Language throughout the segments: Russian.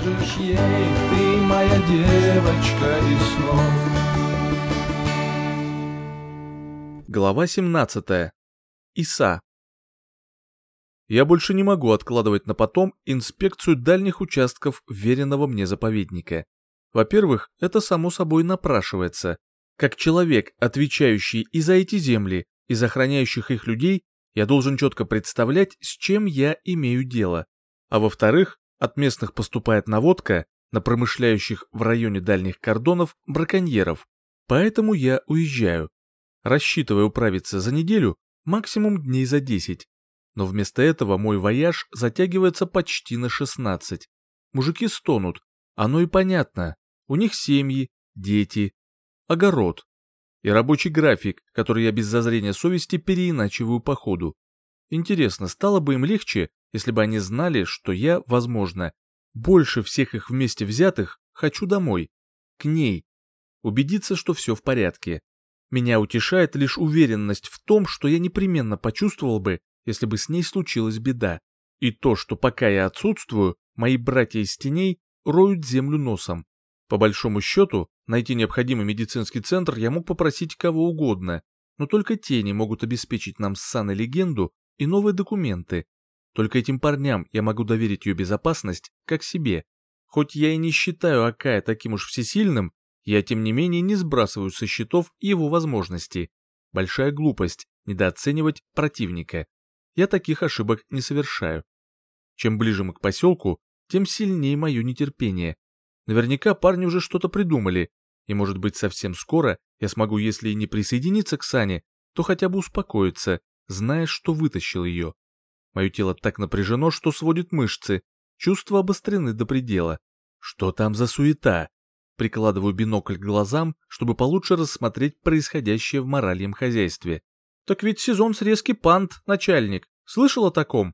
скажешь ей, ты моя девочка из снов. Глава 17. Иса. Я больше не могу откладывать на потом инспекцию дальних участков веренного мне заповедника. Во-первых, это само собой напрашивается. Как человек, отвечающий и за эти земли, и за охраняющих их людей, я должен четко представлять, с чем я имею дело. А во-вторых, от местных поступает наводка на промышляющих в районе дальних кордонов браконьеров. Поэтому я уезжаю. Рассчитывая управиться за неделю, максимум дней за 10. Но вместо этого мой вояж затягивается почти на 16. Мужики стонут. Оно и понятно. У них семьи, дети, огород. И рабочий график, который я без зазрения совести переиначиваю по ходу. Интересно, стало бы им легче, если бы они знали, что я, возможно, больше всех их вместе взятых хочу домой, к ней, убедиться, что все в порядке. Меня утешает лишь уверенность в том, что я непременно почувствовал бы, если бы с ней случилась беда. И то, что пока я отсутствую, мои братья из теней роют землю носом. По большому счету, найти необходимый медицинский центр я мог попросить кого угодно, но только тени могут обеспечить нам с Саной легенду и новые документы. Только этим парням я могу доверить ее безопасность, как себе. Хоть я и не считаю Акая таким уж всесильным, я, тем не менее, не сбрасываю со счетов его возможности. Большая глупость недооценивать противника. Я таких ошибок не совершаю. Чем ближе мы к поселку, тем сильнее мое нетерпение. Наверняка парни уже что-то придумали, и, может быть, совсем скоро я смогу, если и не присоединиться к Сане, то хотя бы успокоиться, зная, что вытащил ее. Мое тело так напряжено, что сводит мышцы, чувства обострены до предела. Что там за суета? Прикладываю бинокль к глазам, чтобы получше рассмотреть происходящее в моральном хозяйстве. «Так ведь сезон срезки пант, начальник. Слышал о таком?»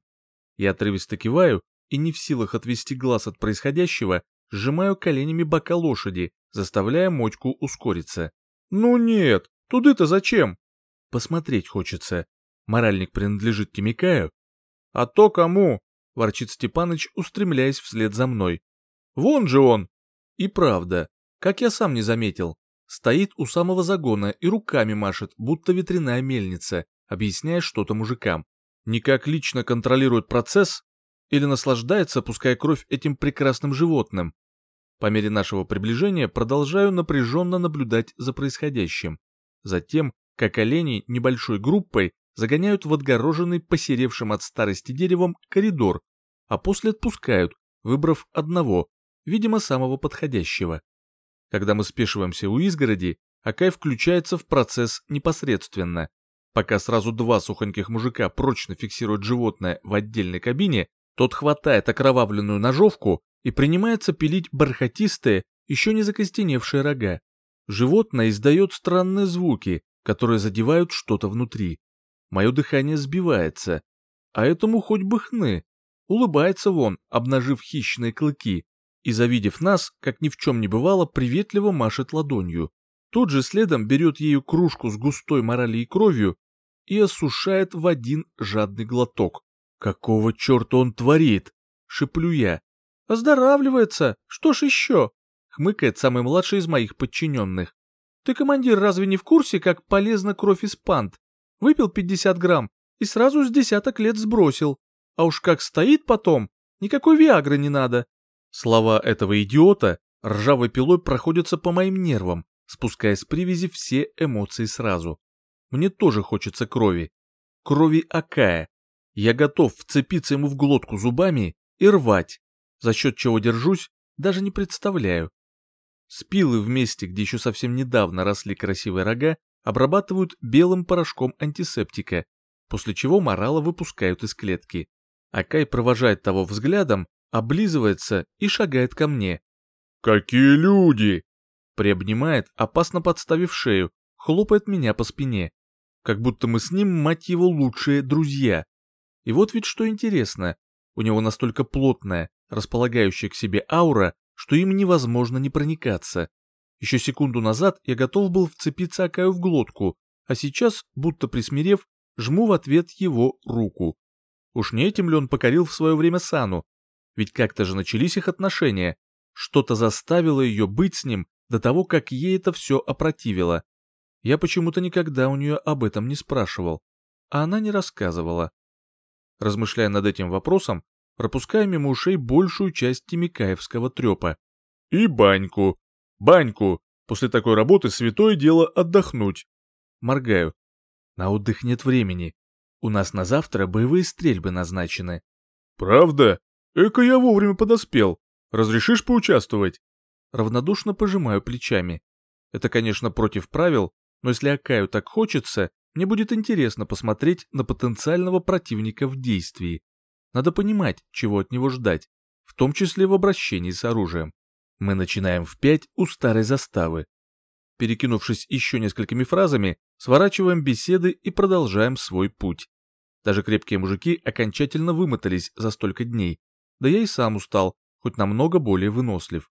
Я отрывисто киваю и не в силах отвести глаз от происходящего, сжимаю коленями бока лошади, заставляя мочку ускориться. «Ну нет, туды-то зачем?» «Посмотреть хочется. Моральник принадлежит Тимикаю?» «А то кому?» — ворчит Степаныч, устремляясь вслед за мной. «Вон же он!» И правда, как я сам не заметил, стоит у самого загона и руками машет, будто ветряная мельница, объясняя что-то мужикам. Никак лично контролирует процесс или наслаждается, пуская кровь этим прекрасным животным. По мере нашего приближения продолжаю напряженно наблюдать за происходящим. Затем, как олени небольшой группой загоняют в отгороженный посеревшим от старости деревом коридор, а после отпускают, выбрав одного, видимо, самого подходящего. Когда мы спешиваемся у изгороди, Акай включается в процесс непосредственно. Пока сразу два сухоньких мужика прочно фиксируют животное в отдельной кабине, тот хватает окровавленную ножовку и принимается пилить бархатистые, еще не закостеневшие рога. Животное издает странные звуки, которые задевают что-то внутри. Мое дыхание сбивается. А этому хоть бы хны. Улыбается вон, обнажив хищные клыки и, завидев нас, как ни в чем не бывало, приветливо машет ладонью. Тут же следом берет ею кружку с густой моралей кровью и осушает в один жадный глоток. «Какого черта он творит?» — шеплю я. «Оздоравливается! Что ж еще?» — хмыкает самый младший из моих подчиненных. «Ты, командир, разве не в курсе, как полезна кровь из пант? Выпил 50 грамм и сразу с десяток лет сбросил. А уж как стоит потом, никакой виагры не надо. Слова этого идиота ржавой пилой проходятся по моим нервам, спуская с привязи все эмоции сразу. Мне тоже хочется крови. Крови Акая. Я готов вцепиться ему в глотку зубами и рвать. За счет чего держусь, даже не представляю. Спилы в месте, где еще совсем недавно росли красивые рога, обрабатывают белым порошком антисептика, после чего морала выпускают из клетки. Акай провожает того взглядом, облизывается и шагает ко мне. «Какие люди!» Приобнимает, опасно подставив шею, хлопает меня по спине. Как будто мы с ним, мать его, лучшие друзья. И вот ведь что интересно, у него настолько плотная, располагающая к себе аура, что им невозможно не проникаться. Еще секунду назад я готов был вцепиться Акаю в глотку, а сейчас, будто присмирев, жму в ответ его руку. Уж не этим ли он покорил в свое время Сану, Ведь как-то же начались их отношения. Что-то заставило ее быть с ним до того, как ей это все опротивило. Я почему-то никогда у нее об этом не спрашивал, а она не рассказывала. Размышляя над этим вопросом, пропуская мимо ушей большую часть тимикаевского трепа. «И баньку. Баньку. После такой работы святое дело отдохнуть». Моргаю. На отдых нет времени. У нас на завтра боевые стрельбы назначены. «Правда? Эка я вовремя подоспел. Разрешишь поучаствовать?» Равнодушно пожимаю плечами. Это, конечно, против правил, но если Акаю так хочется, мне будет интересно посмотреть на потенциального противника в действии. Надо понимать, чего от него ждать, в том числе в обращении с оружием. Мы начинаем в пять у старой заставы. Перекинувшись еще несколькими фразами, сворачиваем беседы и продолжаем свой путь. Даже крепкие мужики окончательно вымотались за столько дней, да я и сам устал, хоть намного более вынослив.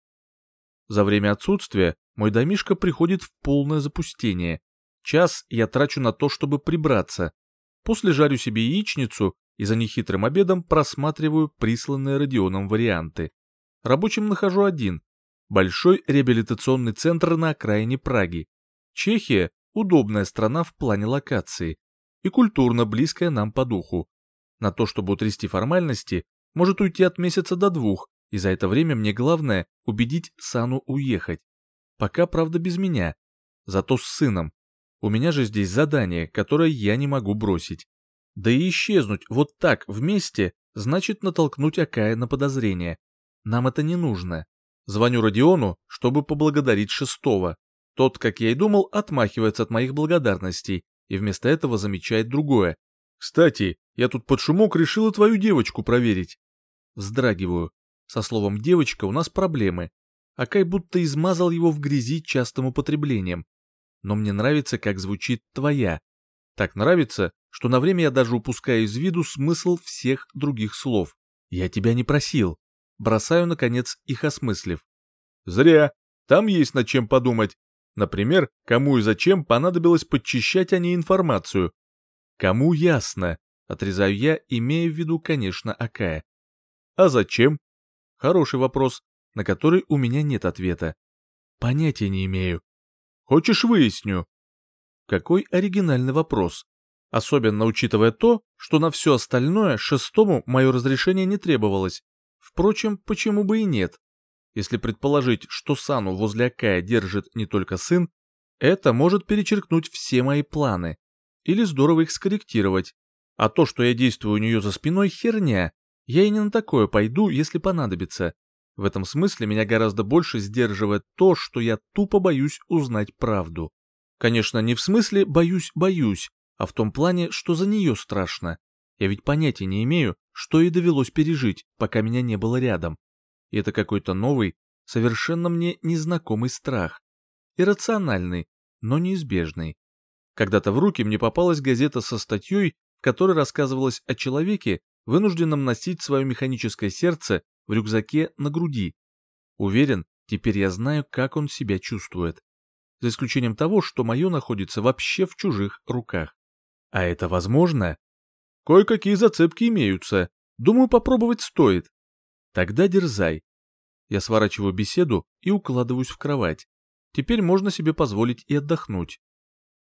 За время отсутствия мой домишко приходит в полное запустение, Час я трачу на то, чтобы прибраться. После жарю себе яичницу и за нехитрым обедом просматриваю присланные Родионом варианты. Рабочим нахожу один. Большой реабилитационный центр на окраине Праги. Чехия – удобная страна в плане локации и культурно близкая нам по духу. На то, чтобы утрясти формальности, может уйти от месяца до двух, и за это время мне главное убедить Сану уехать. Пока, правда, без меня. Зато с сыном. У меня же здесь задание, которое я не могу бросить. Да и исчезнуть вот так вместе значит натолкнуть Акая на подозрение. Нам это не нужно. Звоню Родиону, чтобы поблагодарить шестого. Тот, как я и думал, отмахивается от моих благодарностей и вместо этого замечает другое. «Кстати, я тут под шумок решила твою девочку проверить». Вздрагиваю. Со словом «девочка» у нас проблемы. Акай будто измазал его в грязи частым употреблением но мне нравится, как звучит «твоя». Так нравится, что на время я даже упускаю из виду смысл всех других слов. «Я тебя не просил». Бросаю, наконец, их осмыслив. «Зря. Там есть над чем подумать. Например, кому и зачем понадобилось подчищать о ней информацию. Кому ясно, отрезаю я, имея в виду, конечно, Акая. А зачем? Хороший вопрос, на который у меня нет ответа. Понятия не имею. Хочешь выясню?» Какой оригинальный вопрос. Особенно учитывая то, что на все остальное шестому мое разрешение не требовалось. Впрочем, почему бы и нет? Если предположить, что Сану возле Акая держит не только сын, это может перечеркнуть все мои планы. Или здорово их скорректировать. А то, что я действую у нее за спиной, херня. Я и не на такое пойду, если понадобится. В этом смысле меня гораздо больше сдерживает то, что я тупо боюсь узнать правду. Конечно, не в смысле «боюсь-боюсь», а в том плане, что за нее страшно. Я ведь понятия не имею, что ей довелось пережить, пока меня не было рядом. И это какой-то новый, совершенно мне незнакомый страх. Иррациональный, но неизбежный. Когда-то в руки мне попалась газета со статьей, в которой рассказывалось о человеке, вынужденном носить свое механическое сердце в рюкзаке на груди. Уверен, теперь я знаю, как он себя чувствует. За исключением того, что мое находится вообще в чужих руках. А это возможно? Кое-какие зацепки имеются. Думаю, попробовать стоит. Тогда дерзай. Я сворачиваю беседу и укладываюсь в кровать. Теперь можно себе позволить и отдохнуть.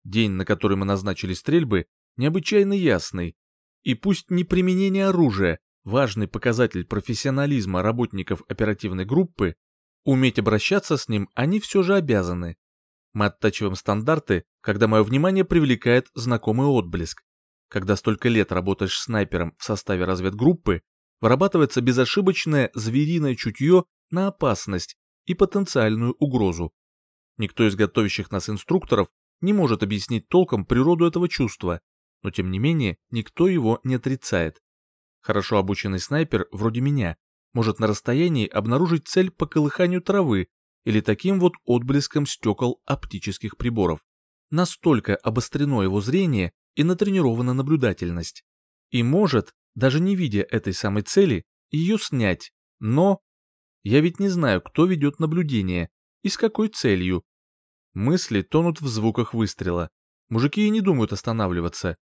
День, на который мы назначили стрельбы, необычайно ясный. И пусть не применение оружия, Важный показатель профессионализма работников оперативной группы – уметь обращаться с ним они все же обязаны. Мы оттачиваем стандарты, когда мое внимание привлекает знакомый отблеск. Когда столько лет работаешь снайпером в составе разведгруппы, вырабатывается безошибочное звериное чутье на опасность и потенциальную угрозу. Никто из готовящих нас инструкторов не может объяснить толком природу этого чувства, но тем не менее никто его не отрицает. Хорошо обученный снайпер, вроде меня, может на расстоянии обнаружить цель по колыханию травы или таким вот отблеском стекол оптических приборов. Настолько обострено его зрение и натренирована наблюдательность. И может, даже не видя этой самой цели, ее снять. Но я ведь не знаю, кто ведет наблюдение и с какой целью. Мысли тонут в звуках выстрела. Мужики и не думают останавливаться.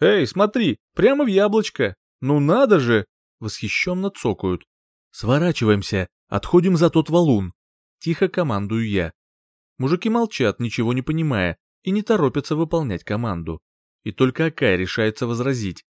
«Эй, смотри, прямо в яблочко!» «Ну надо же!» — восхищенно цокают. Сворачиваемся, отходим за тот валун. Тихо командую я. Мужики молчат, ничего не понимая, и не торопятся выполнять команду. И только Акай решается возразить.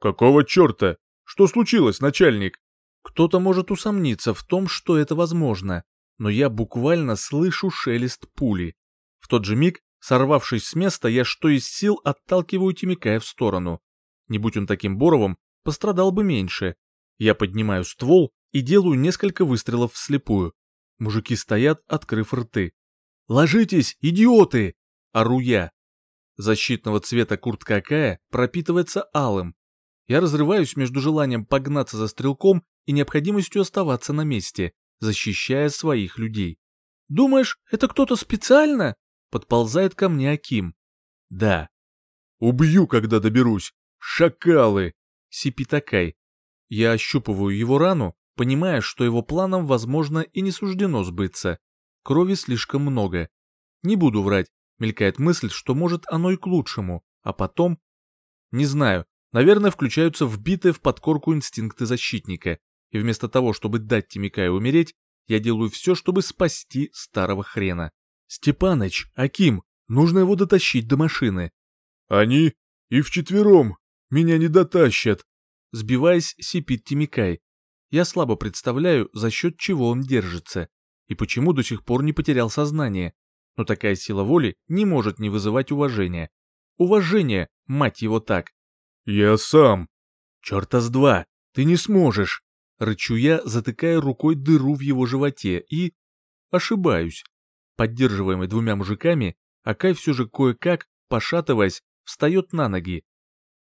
«Какого черта? Что случилось, начальник?» Кто-то может усомниться в том, что это возможно, но я буквально слышу шелест пули. В тот же миг, сорвавшись с места, я что из сил отталкиваю Тимикая в сторону. Не будь он таким Боровым, пострадал бы меньше. Я поднимаю ствол и делаю несколько выстрелов вслепую. Мужики стоят, открыв рты. «Ложитесь, идиоты!» — ору я. Защитного цвета куртка Акая пропитывается алым. Я разрываюсь между желанием погнаться за стрелком и необходимостью оставаться на месте, защищая своих людей. «Думаешь, это кто-то специально?» — подползает ко мне Аким. «Да». «Убью, когда доберусь! Шакалы!» — сипит Акай. Я ощупываю его рану, понимая, что его планам, возможно, и не суждено сбыться. Крови слишком много. Не буду врать, мелькает мысль, что может оно и к лучшему, а потом... Не знаю, наверное, включаются вбитые в подкорку инстинкты защитника, и вместо того, чтобы дать Тимикаю умереть, я делаю все, чтобы спасти старого хрена. «Степаныч, Аким, нужно его дотащить до машины». «Они и вчетвером меня не дотащат», сбиваясь, сипит Тимикай. Я слабо представляю, за счет чего он держится, и почему до сих пор не потерял сознание. Но такая сила воли не может не вызывать уважения. Уважение, мать его так. «Я сам». «Черта с два, ты не сможешь!» Рычу я, затыкая рукой дыру в его животе, и... Ошибаюсь. Поддерживаемый двумя мужиками, Акай все же кое-как, пошатываясь, встает на ноги.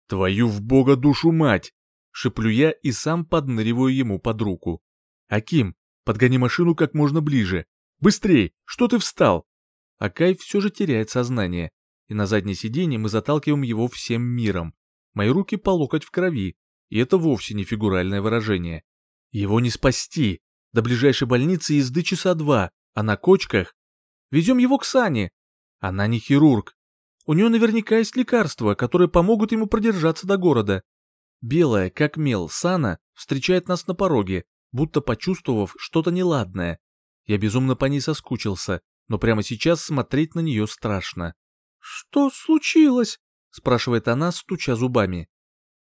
«Твою в бога душу мать!» Шеплю я и сам подныриваю ему под руку. «Аким, подгони машину как можно ближе. Быстрей, что ты встал?» Акай все же теряет сознание, и на заднее сиденье мы заталкиваем его всем миром. Мои руки по локоть в крови, и это вовсе не фигуральное выражение. Его не спасти. До ближайшей больницы езды часа два, а на кочках... Везем его к Сане. Она не хирург. У нее наверняка есть лекарства, которые помогут ему продержаться до города. Белая, как мел, Сана встречает нас на пороге, будто почувствовав что-то неладное. Я безумно по ней соскучился, но прямо сейчас смотреть на нее страшно. «Что случилось?» — спрашивает она, стуча зубами.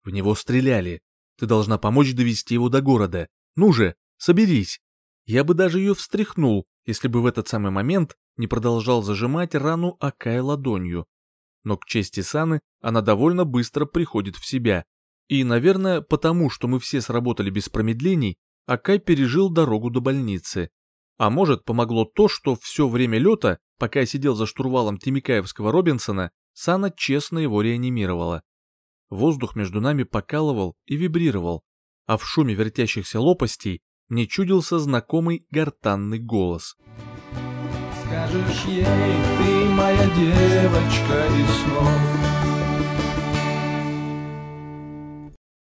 «В него стреляли. Ты должна помочь довести его до города. Ну же, соберись!» Я бы даже ее встряхнул, если бы в этот самый момент не продолжал зажимать рану Акая ладонью. Но к чести Саны она довольно быстро приходит в себя. И, наверное, потому что мы все сработали без промедлений, Акай пережил дорогу до больницы. А может, помогло то, что все время лета, пока я сидел за штурвалом Тимикаевского Робинсона, Сана честно его реанимировала. Воздух между нами покалывал и вибрировал, а в шуме вертящихся лопастей мне чудился знакомый гортанный голос. Скажешь ей, ты моя девочка из снов,